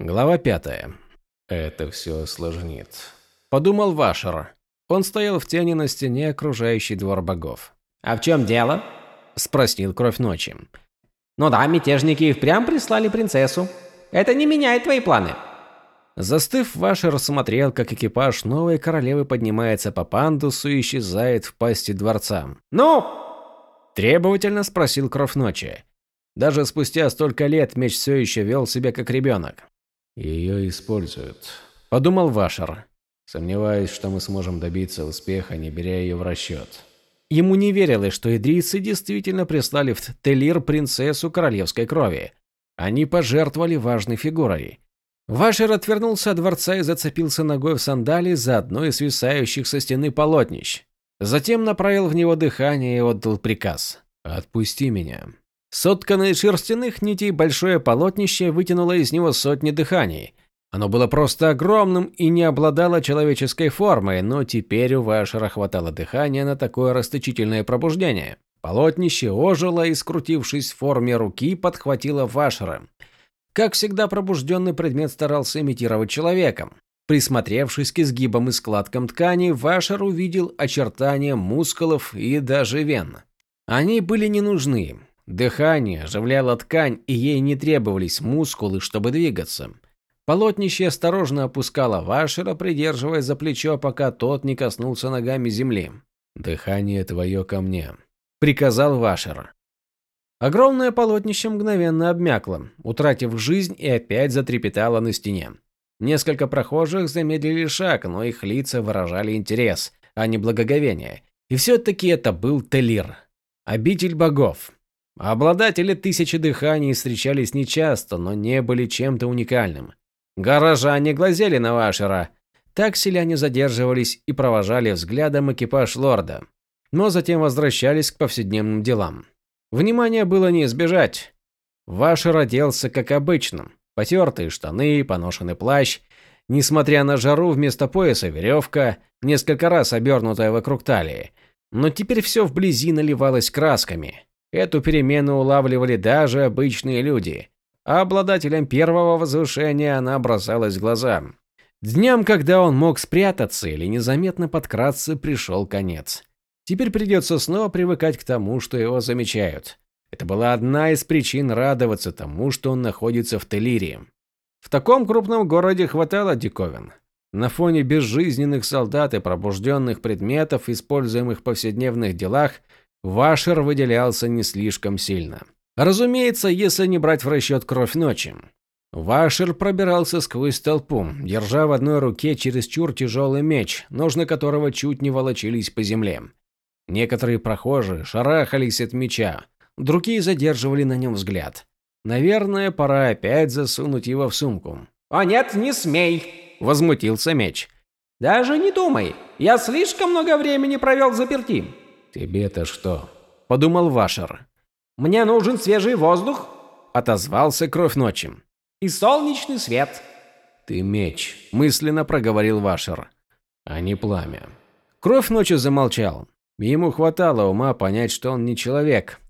Глава пятая. Это все осложнит. Подумал Вашер. Он стоял в тени на стене, окружающей двор богов. «А в чем дело?» – спросил Кровь Ночи. «Ну да, мятежники и впрямь прислали принцессу. Это не меняет твои планы». Застыв, Вашер смотрел, как экипаж новой королевы поднимается по пандусу и исчезает в пасти дворца. «Ну?» – требовательно спросил Кровь Ночи. Даже спустя столько лет меч все еще вел себя как ребенок. «Ее используют», – подумал Вашер. Сомневаюсь, что мы сможем добиться успеха, не беря ее в расчет. Ему не верилось, что идрийцы действительно прислали в Телир принцессу королевской крови. Они пожертвовали важной фигурой. Вашер отвернулся от дворца и зацепился ногой в сандалии за одно из свисающих со стены полотнищ. Затем направил в него дыхание и отдал приказ. «Отпусти меня». Сотканное из шерстяных нитей большое полотнище вытянуло из него сотни дыханий. Оно было просто огромным и не обладало человеческой формой, но теперь у Вашера хватало дыхания на такое расточительное пробуждение. Полотнище ожило и, скрутившись в форме руки, подхватило Вашера. Как всегда, пробужденный предмет старался имитировать человека. Присмотревшись к изгибам и складкам ткани, Вашер увидел очертания мускулов и даже вен. Они были не нужны. Дыхание оживляло ткань, и ей не требовались мускулы, чтобы двигаться. Полотнище осторожно опускало Вашера, придерживая за плечо, пока тот не коснулся ногами земли. «Дыхание твое ко мне», — приказал Вашер. Огромное полотнище мгновенно обмякло, утратив жизнь и опять затрепетало на стене. Несколько прохожих замедлили шаг, но их лица выражали интерес, а не благоговение. И все-таки это был Телир, обитель богов. Обладатели тысячи дыханий встречались нечасто, но не были чем-то уникальным. Горожане глазели на Вашера. Так селяне задерживались и провожали взглядом экипаж лорда, но затем возвращались к повседневным делам. Внимание было не избежать. Вашер оделся как обычно. Потертые штаны, поношенный плащ. Несмотря на жару, вместо пояса веревка, несколько раз обернутая вокруг талии. Но теперь все вблизи наливалось красками. Эту перемену улавливали даже обычные люди а обладателем первого возвышения она бросалась в глаза. Дням, когда он мог спрятаться или незаметно подкраться, пришел конец. Теперь придется снова привыкать к тому, что его замечают. Это была одна из причин радоваться тому, что он находится в Телире. В таком крупном городе хватало диковин. На фоне безжизненных солдат и пробужденных предметов, используемых в повседневных делах, Вашер выделялся не слишком сильно. Разумеется, если не брать в расчет кровь ночи. Вашер пробирался сквозь толпу, держа в одной руке чересчур тяжелый меч, ножны которого чуть не волочились по земле. Некоторые прохожие шарахались от меча, другие задерживали на нем взгляд. Наверное, пора опять засунуть его в сумку. «О нет, не смей!» – возмутился меч. «Даже не думай, я слишком много времени провел заперти». «Тебе-то что?» – подумал Вашер. Мне нужен свежий воздух, отозвался Кровь Ночи. И солнечный свет. Ты меч, мысленно проговорил Вашер, а не пламя. Кровь Ночи замолчал. Ему хватало ума понять, что он не человек.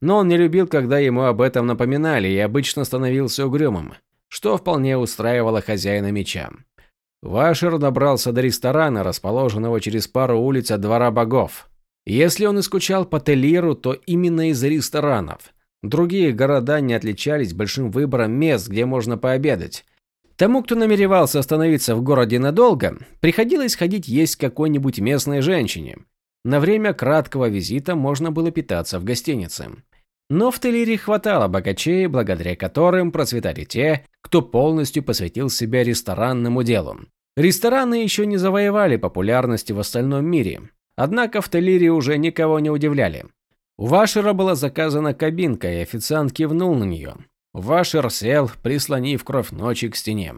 Но он не любил, когда ему об этом напоминали, и обычно становился угрюмым, что вполне устраивало хозяина меча. Вашер добрался до ресторана, расположенного через пару улиц от Двора Богов. Если он и по Телиру, то именно из-за ресторанов. Другие города не отличались большим выбором мест, где можно пообедать. Тому, кто намеревался остановиться в городе надолго, приходилось ходить есть какой-нибудь местной женщине. На время краткого визита можно было питаться в гостинице. Но в Телире хватало богачей, благодаря которым процветали те, кто полностью посвятил себя ресторанному делу. Рестораны еще не завоевали популярности в остальном мире, Однако в Телире уже никого не удивляли. У Вашера была заказана кабинка, и официант кивнул на нее. Вашер сел, прислонив кровь ночи к стене.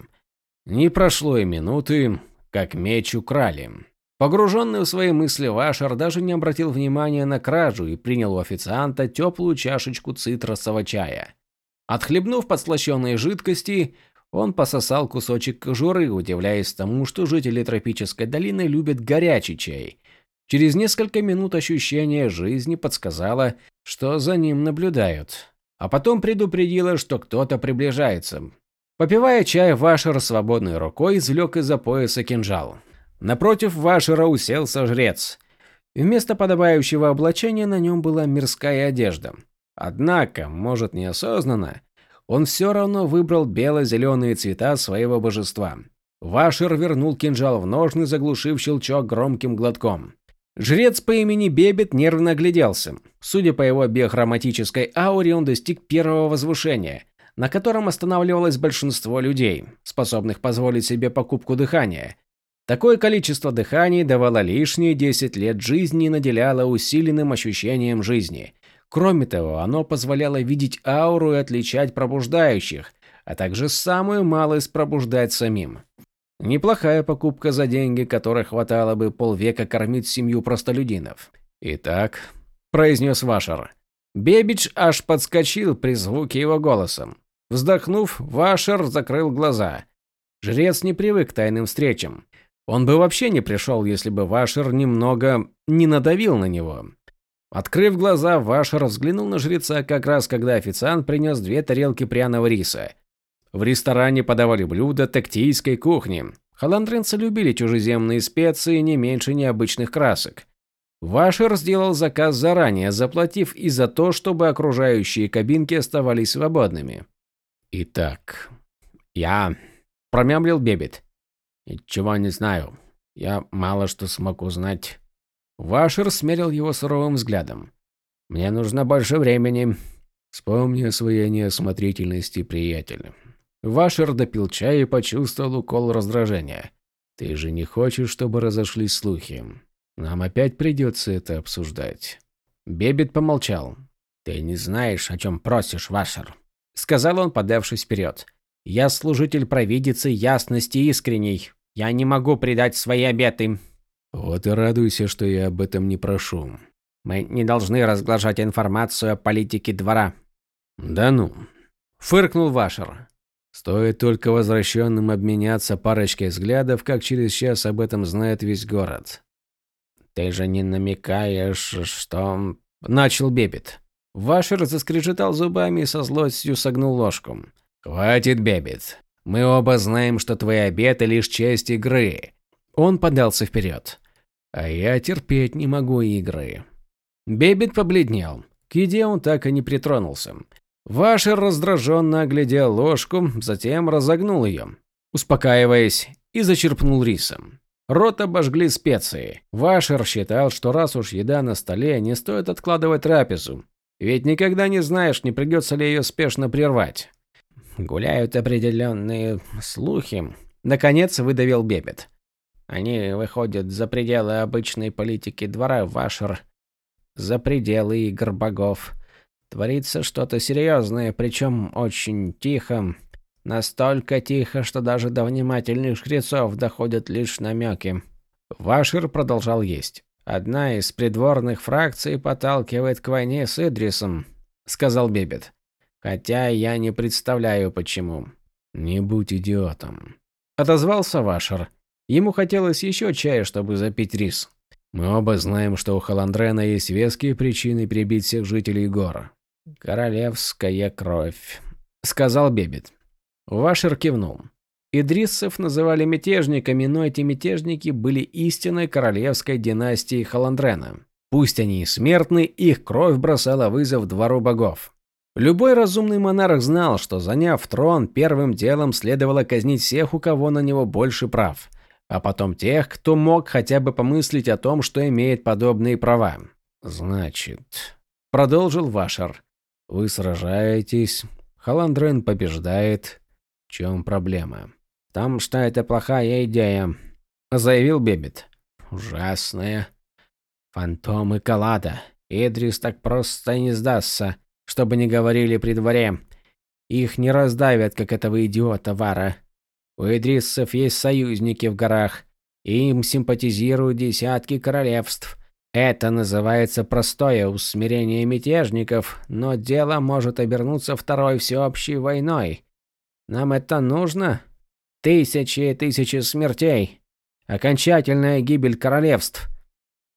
Не прошло и минуты, как меч украли. Погруженный в свои мысли Вашер даже не обратил внимания на кражу и принял у официанта теплую чашечку цитрусового чая. Отхлебнув подслащенные жидкости, он пососал кусочек кожуры, удивляясь тому, что жители тропической долины любят горячий чай, Через несколько минут ощущение жизни подсказало, что за ним наблюдают, а потом предупредило, что кто-то приближается. Попивая чай, Вашер свободной рукой извлек из-за пояса кинжал. Напротив Вашера уселся жрец. Вместо подобающего облачения на нем была мирская одежда. Однако, может неосознанно, он все равно выбрал бело-зеленые цвета своего божества. Вашер вернул кинжал в ножны, заглушив щелчок громким глотком. Жрец по имени Бебет нервно огляделся. Судя по его биохроматической ауре, он достиг первого возвышения, на котором останавливалось большинство людей, способных позволить себе покупку дыхания. Такое количество дыханий давало лишние 10 лет жизни и наделяло усиленным ощущением жизни. Кроме того, оно позволяло видеть ауру и отличать пробуждающих, а также самую малость пробуждать самим. Неплохая покупка за деньги, которой хватало бы полвека кормить семью простолюдинов. «Итак», – произнес Вашер. Бебич аж подскочил при звуке его голоса. Вздохнув, Вашер закрыл глаза. Жрец не привык к тайным встречам. Он бы вообще не пришел, если бы Вашер немного не надавил на него. Открыв глаза, Вашер взглянул на жреца как раз когда официант принес две тарелки пряного риса. В ресторане подавали блюда тактийской кухни. Холандринцы любили чужеземные специи не меньше необычных красок. Вашер сделал заказ заранее, заплатив и за то, чтобы окружающие кабинки оставались свободными. «Итак, я...» – промямлил Бебет. «Ничего не знаю. Я мало что смог узнать». Вашер смерил его суровым взглядом. «Мне нужно больше времени. Вспомни о своей неосмотрительности, приятель. Вашер допил чай и почувствовал укол раздражения. «Ты же не хочешь, чтобы разошлись слухи? Нам опять придется это обсуждать». Бебет помолчал. «Ты не знаешь, о чем просишь, Вашер», — сказал он, подавшись вперед. «Я служитель провидицы ясности искренней. Я не могу предать свои обеты». «Вот и радуйся, что я об этом не прошу». «Мы не должны разглашать информацию о политике двора». «Да ну», — фыркнул Вашер. Стоит только возвращенным обменяться парочкой взглядов, как через час об этом знает весь город. «Ты же не намекаешь, что...» Начал Бебет. Вашер заскрежетал зубами и со злостью согнул ложку. «Хватит, Бебет. Мы оба знаем, что твои обеты лишь часть игры». Он подался вперед. «А я терпеть не могу игры». Бебет побледнел. К еде он так и не притронулся. Вашер раздраженно оглядел ложку, затем разогнул ее, успокаиваясь, и зачерпнул рисом. Рот обожгли специи. Вашер считал, что раз уж еда на столе, не стоит откладывать трапезу. Ведь никогда не знаешь, не придется ли ее спешно прервать. Гуляют определенные слухи. Наконец выдавил Бебет. Они выходят за пределы обычной политики двора Вашер. За пределы игр богов. Творится что-то серьезное, причем очень тихо. Настолько тихо, что даже до внимательных жрецов доходят лишь намеки. Вашир продолжал есть. «Одна из придворных фракций подталкивает к войне с Идрисом», — сказал Бебет. «Хотя я не представляю, почему». «Не будь идиотом», — отозвался Вашер. Ему хотелось еще чая, чтобы запить рис. «Мы оба знаем, что у Халандрена есть веские причины прибить всех жителей гора. «Королевская кровь», — сказал Бебет. Вашер кивнул. Идриссов называли мятежниками, но эти мятежники были истинной королевской династии Халандрена. Пусть они и смертны, их кровь бросала вызов двору богов. Любой разумный монарх знал, что заняв трон, первым делом следовало казнить всех, у кого на него больше прав, а потом тех, кто мог хотя бы помыслить о том, что имеет подобные права. «Значит», — продолжил Вашер, вы сражаетесь, Халандрен побеждает. В чем проблема? Там что это плохая идея, заявил Бебет. Ужасная. Фантомы Калада. Идрис так просто не сдастся, чтобы не говорили при дворе. Их не раздавят, как этого идиота Вара. У Идриссов есть союзники в горах. Им симпатизируют десятки королевств. Это называется простое усмирение мятежников, но дело может обернуться второй всеобщей войной. Нам это нужно? Тысячи и тысячи смертей. Окончательная гибель королевств.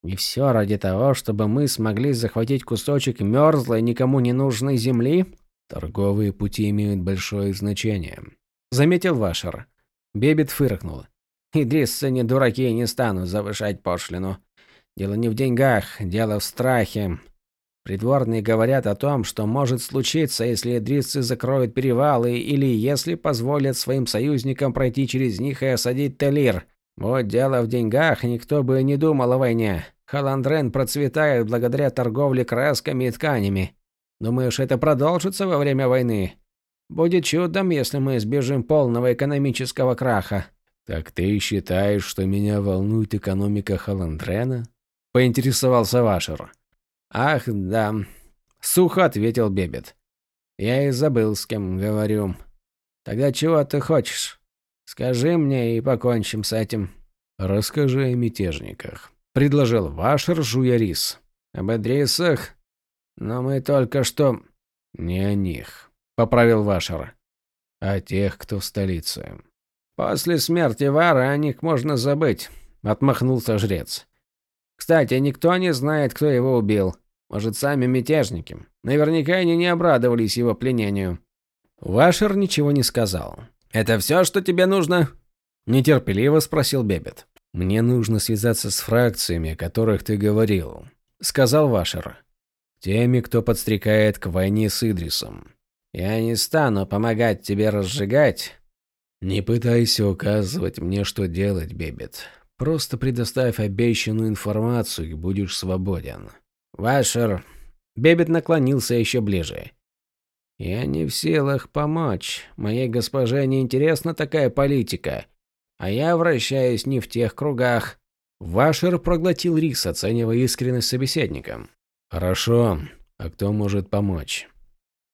И все ради того, чтобы мы смогли захватить кусочек мерзлой, никому не нужной земли? Торговые пути имеют большое значение, заметил Вашер. Бебет фыркнул. Идриссы не дураки и не станут завышать пошлину. Дело не в деньгах, дело в страхе. Придворные говорят о том, что может случиться, если идрисцы закроют перевалы или если позволят своим союзникам пройти через них и осадить Телир. Вот дело в деньгах, никто бы не думал о войне. Халандрен процветает благодаря торговле красками и тканями. Думаешь, это продолжится во время войны? Будет чудом, если мы избежим полного экономического краха. Так ты считаешь, что меня волнует экономика Халандрена? Поинтересовался Вашер. «Ах, да», — сухо ответил Бебет. «Я и забыл, с кем говорю. Тогда чего ты хочешь? Скажи мне и покончим с этим». «Расскажи о мятежниках», — предложил Вашер, жуя рис. «Об Эдрисах? Но мы только что...» «Не о них», — поправил Вашер. «А о тех, кто в столице». «После смерти Вара о них можно забыть», — отмахнулся жрец. Кстати, никто не знает, кто его убил. Может, сами мятежники. Наверняка они не обрадовались его пленению. Вашер ничего не сказал. «Это все, что тебе нужно?» Нетерпеливо спросил Бебет. «Мне нужно связаться с фракциями, о которых ты говорил», — сказал Вашер. «Теми, кто подстрекает к войне с Идрисом». «Я не стану помогать тебе разжигать». «Не пытайся указывать мне, что делать, Бебет. Просто предоставь обещанную информацию и будешь свободен. Вашер. Бебет наклонился еще ближе. Я не в силах помочь. Моей госпоже не интересна такая политика. А я вращаюсь не в тех кругах. Вашер проглотил рис, оценивая искренность собеседника. Хорошо. А кто может помочь?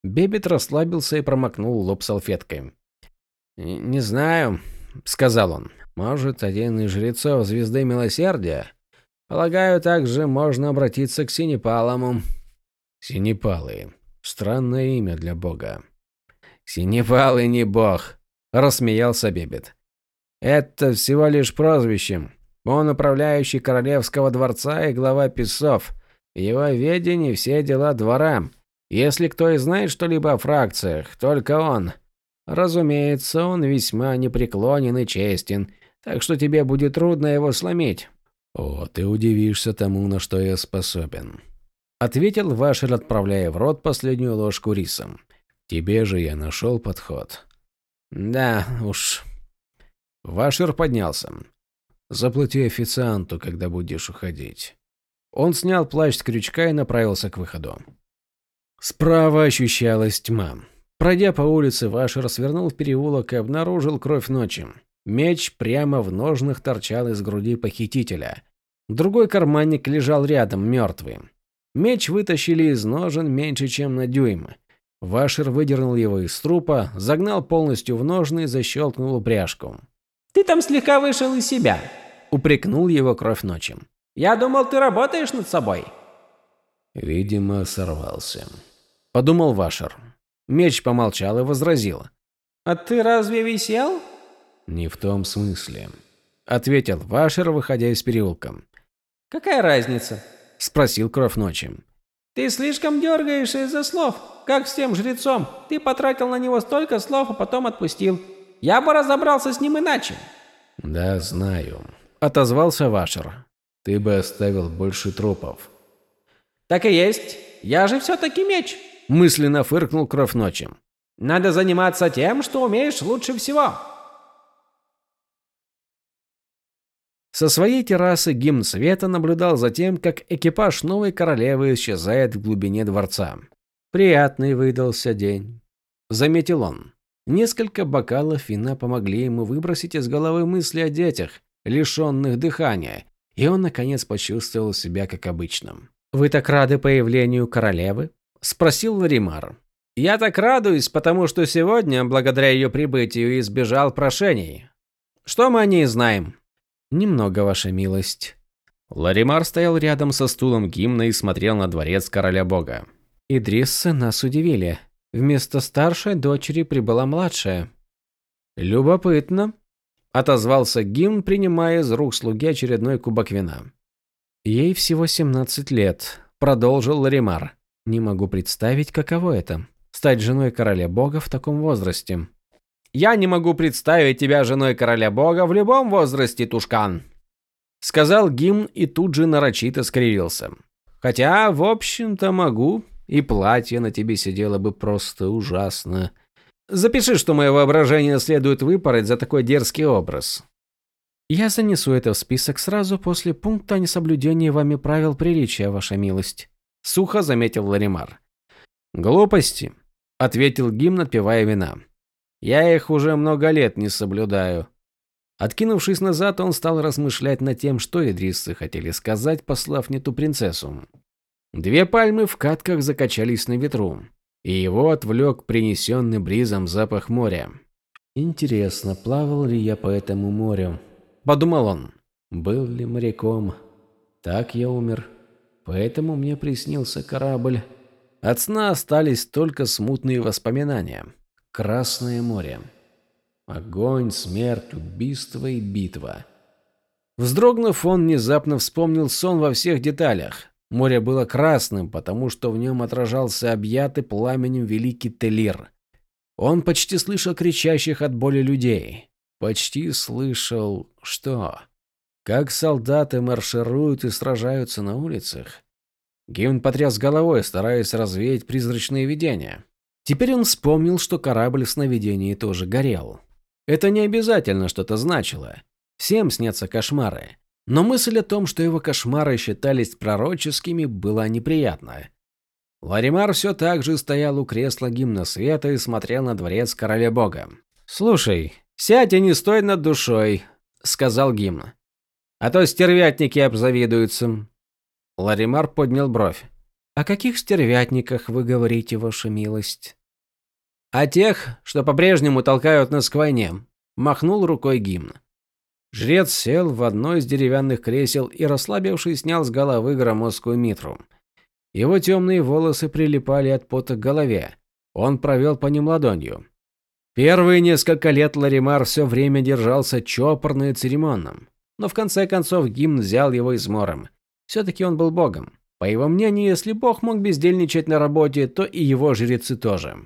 Бебет расслабился и промокнул лоб салфеткой. «Не знаю», — сказал он. Может, один из жрецов Звезды Милосердия? Полагаю, также можно обратиться к Синепалому. Синепалы. Странное имя для бога. Синепалы не бог, рассмеялся Бебет. Это всего лишь прозвище. Он управляющий королевского дворца и глава песов. В его ведении все дела двора. Если кто и знает что-либо о фракциях, только он. Разумеется, он весьма непреклонен и честен, так что тебе будет трудно его сломить. О, ты удивишься тому, на что я способен. Ответил Вашер, отправляя в рот последнюю ложку рисом. Тебе же я нашел подход. Да уж. Вашер поднялся. Заплати официанту, когда будешь уходить. Он снял плащ с крючка и направился к выходу. Справа ощущалась тьма. Пройдя по улице, Вашер свернул в переулок и обнаружил кровь ночи. Меч прямо в ножнах торчал из груди похитителя. Другой карманник лежал рядом, мертвый. Меч вытащили из ножен меньше, чем на дюйм. Вашер выдернул его из трупа, загнал полностью в ножны и защелкнул упряжку. «Ты там слегка вышел из себя», — упрекнул его кровь ночи. «Я думал, ты работаешь над собой». «Видимо, сорвался», — подумал Вашер. Меч помолчал и возразил. «А ты разве висел?» «Не в том смысле», — ответил Вашер, выходя из переулка. «Какая разница?» — спросил Кровь Ночи. «Ты слишком дергаешься из-за слов, как с тем жрецом. Ты потратил на него столько слов, а потом отпустил. Я бы разобрался с ним иначе». «Да, знаю», — отозвался Вашер. «Ты бы оставил больше трупов». «Так и есть. Я же все-таки меч», — мысленно фыркнул Кровь Ночи. «Надо заниматься тем, что умеешь лучше всего». Со своей террасы гимн света наблюдал за тем, как экипаж новой королевы исчезает в глубине дворца. Приятный выдался день, заметил он. Несколько бокалов вина помогли ему выбросить из головы мысли о детях, лишенных дыхания, и он наконец почувствовал себя как обычным. Вы так рады появлению королевы? спросил Ларимар. Я так радуюсь, потому что сегодня, благодаря ее прибытию, избежал прошений. Что мы о ней знаем? «Немного, ваша милость». Ларимар стоял рядом со стулом гимна и смотрел на дворец короля бога. Идриссы нас удивили. Вместо старшей дочери прибыла младшая. «Любопытно», – отозвался гимн, принимая из рук слуги очередной кубок вина. «Ей всего 17 лет», – продолжил Ларимар. «Не могу представить, каково это – стать женой короля бога в таком возрасте». Я не могу представить тебя женой короля бога в любом возрасте, Тушкан. Сказал гимн и тут же нарочито скривился. Хотя, в общем-то, могу, и платье на тебе сидело бы просто ужасно. Запиши, что мое воображение следует выпороть за такой дерзкий образ. Я занесу это в список сразу после пункта о несоблюдении вами правил приличия, ваша милость. Сухо заметил Ларимар. Глупости, ответил гимн, отпивая вина. Я их уже много лет не соблюдаю. Откинувшись назад, он стал размышлять над тем, что идрисцы хотели сказать, послав не ту принцессу. Две пальмы в катках закачались на ветру, и его отвлек принесенный бризом запах моря. «Интересно, плавал ли я по этому морю?» – подумал он. «Был ли моряком? Так я умер. Поэтому мне приснился корабль». От сна остались только смутные воспоминания. Красное море. Огонь, смерть, убийство и битва. Вздрогнув, он внезапно вспомнил сон во всех деталях. Море было красным, потому что в нем отражался объятый пламенем великий Телир. Он почти слышал кричащих от боли людей. Почти слышал... что? Как солдаты маршируют и сражаются на улицах. Гимн потряс головой, стараясь развеять призрачные видения. Теперь он вспомнил, что корабль в сновидении тоже горел. Это не обязательно что-то значило. Всем снятся кошмары. Но мысль о том, что его кошмары считались пророческими, была неприятна. Ларимар все так же стоял у кресла гимна света и смотрел на дворец короля бога. «Слушай, сядь и не стой над душой», — сказал гимн. «А то стервятники обзавидуются». Ларимар поднял бровь. «О каких стервятниках вы говорите, ваша милость?» «О тех, что по-прежнему толкают нас к войне», – махнул рукой гимн. Жрец сел в одно из деревянных кресел и, расслабившись, снял с головы громоздкую митру. Его темные волосы прилипали от пота к голове. Он провел по ним ладонью. Первые несколько лет Ларимар все время держался чопорно и церемонным. Но в конце концов гимн взял его измором. Все-таки он был богом. По его мнению, если бог мог бездельничать на работе, то и его жрецы тоже.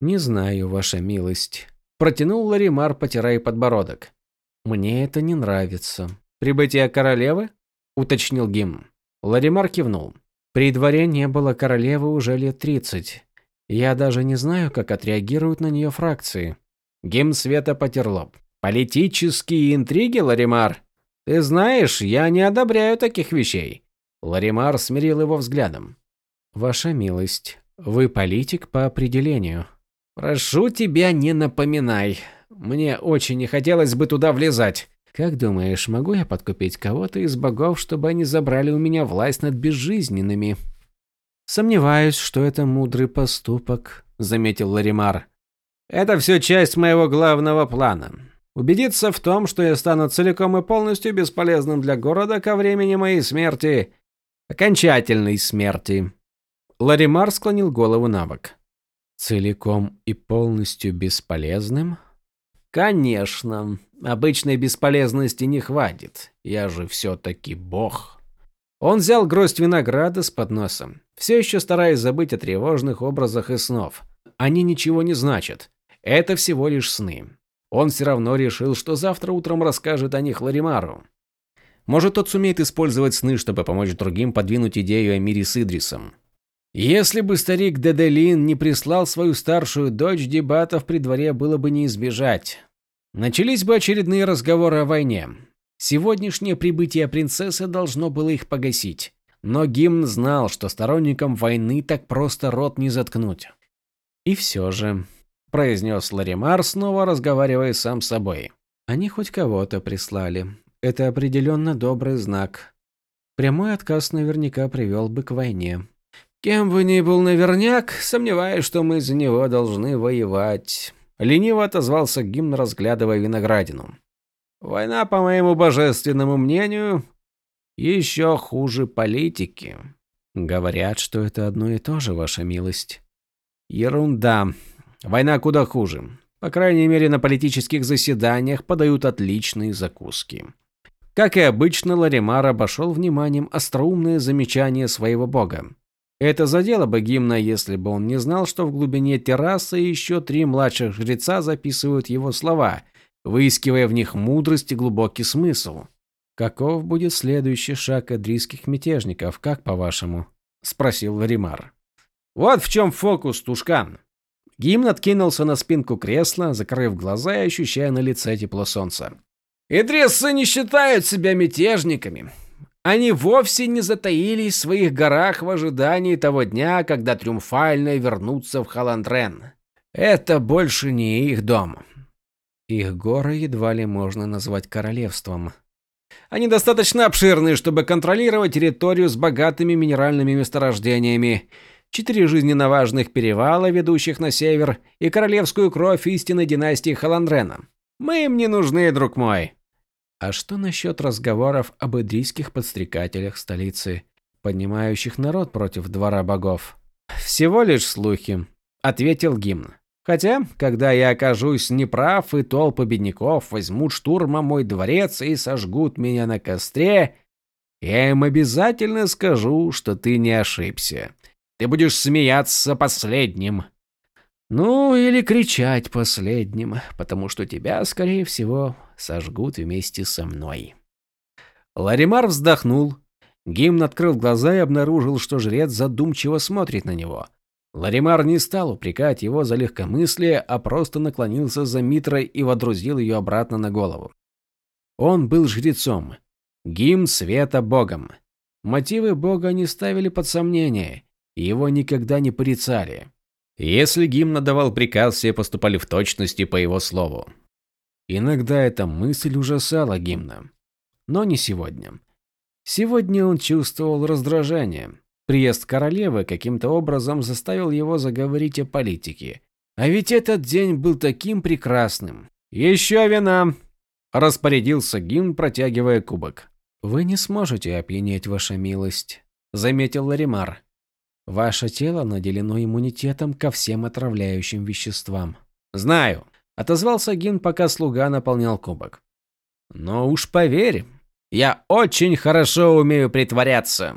«Не знаю, ваша милость», – протянул Ларимар, потирая подбородок. «Мне это не нравится». «Прибытие королевы?» – уточнил Гим. Ларимар кивнул. «При дворе не было королевы уже лет тридцать. Я даже не знаю, как отреагируют на нее фракции». Гим Света потер лоб. «Политические интриги, Ларимар? Ты знаешь, я не одобряю таких вещей. Ларимар смирил его взглядом. «Ваша милость, вы политик по определению». «Прошу тебя, не напоминай. Мне очень не хотелось бы туда влезать». «Как думаешь, могу я подкупить кого-то из богов, чтобы они забрали у меня власть над безжизненными?» «Сомневаюсь, что это мудрый поступок», — заметил Ларимар. «Это все часть моего главного плана. Убедиться в том, что я стану целиком и полностью бесполезным для города ко времени моей смерти окончательной смерти. Ларимар склонил голову на бок. Целиком и полностью бесполезным? Конечно. Обычной бесполезности не хватит. Я же все-таки бог. Он взял гроздь винограда с подносом, все еще стараясь забыть о тревожных образах и снов. Они ничего не значат. Это всего лишь сны. Он все равно решил, что завтра утром расскажет о них Ларимару. Может, тот сумеет использовать сны, чтобы помочь другим подвинуть идею о мире с Идрисом. Если бы старик Деделин не прислал свою старшую дочь, дебатов при дворе было бы не избежать. Начались бы очередные разговоры о войне. Сегодняшнее прибытие принцессы должно было их погасить. Но Гимн знал, что сторонникам войны так просто рот не заткнуть. «И все же», – произнес Ларимар, снова разговаривая сам с собой. «Они хоть кого-то прислали. Это определенно добрый знак. Прямой отказ наверняка привел бы к войне. Кем бы ни был наверняк, сомневаюсь, что мы за него должны воевать. Лениво отозвался гимн, разглядывая виноградину. Война, по моему божественному мнению, еще хуже политики. Говорят, что это одно и то же, ваша милость. Ерунда. Война куда хуже. По крайней мере, на политических заседаниях подают отличные закуски. Как и обычно, Ларимар обошел вниманием остроумные замечания своего бога. Это задело бы гимна, если бы он не знал, что в глубине террасы еще три младших жреца записывают его слова, выискивая в них мудрость и глубокий смысл. «Каков будет следующий шаг эдрийских мятежников, как по-вашему?» – спросил Варимар. «Вот в чем фокус, Тушкан!» Гимн откинулся на спинку кресла, закрыв глаза и ощущая на лице тепло солнца. «Идриссы не считают себя мятежниками. Они вовсе не затаились в своих горах в ожидании того дня, когда триумфально вернутся в Халандрен. Это больше не их дом. Их горы едва ли можно назвать королевством. Они достаточно обширны, чтобы контролировать территорию с богатыми минеральными месторождениями, четыре жизненно важных перевала, ведущих на север, и королевскую кровь истинной династии Халандрена. Мы им не нужны, друг мой. А что насчет разговоров об идрийских подстрекателях столицы, поднимающих народ против двора богов? Всего лишь слухи, ответил гимн. Хотя, когда я окажусь неправ, и толпы бедняков возьмут штурмом мой дворец и сожгут меня на костре, я им обязательно скажу, что ты не ошибся. Ты будешь смеяться последним. Ну, или кричать последним, потому что тебя, скорее всего, сожгут вместе со мной. Ларимар вздохнул. Гимн открыл глаза и обнаружил, что жрец задумчиво смотрит на него. Ларимар не стал упрекать его за легкомыслие, а просто наклонился за Митрой и водрузил ее обратно на голову. Он был жрецом. Гимн света богом. Мотивы бога не ставили под сомнение, его никогда не порицали. Если гимн давал приказ, все поступали в точности по его слову. Иногда эта мысль ужасала гимна. Но не сегодня. Сегодня он чувствовал раздражение. Приезд королевы каким-то образом заставил его заговорить о политике. А ведь этот день был таким прекрасным. «Еще вина!» – распорядился гимн, протягивая кубок. «Вы не сможете опьянеть, ваша милость», – заметил Ларимар. Ваше тело наделено иммунитетом ко всем отравляющим веществам. Знаю, отозвался Гин, пока слуга наполнял кубок. Но уж поверь, я очень хорошо умею притворяться.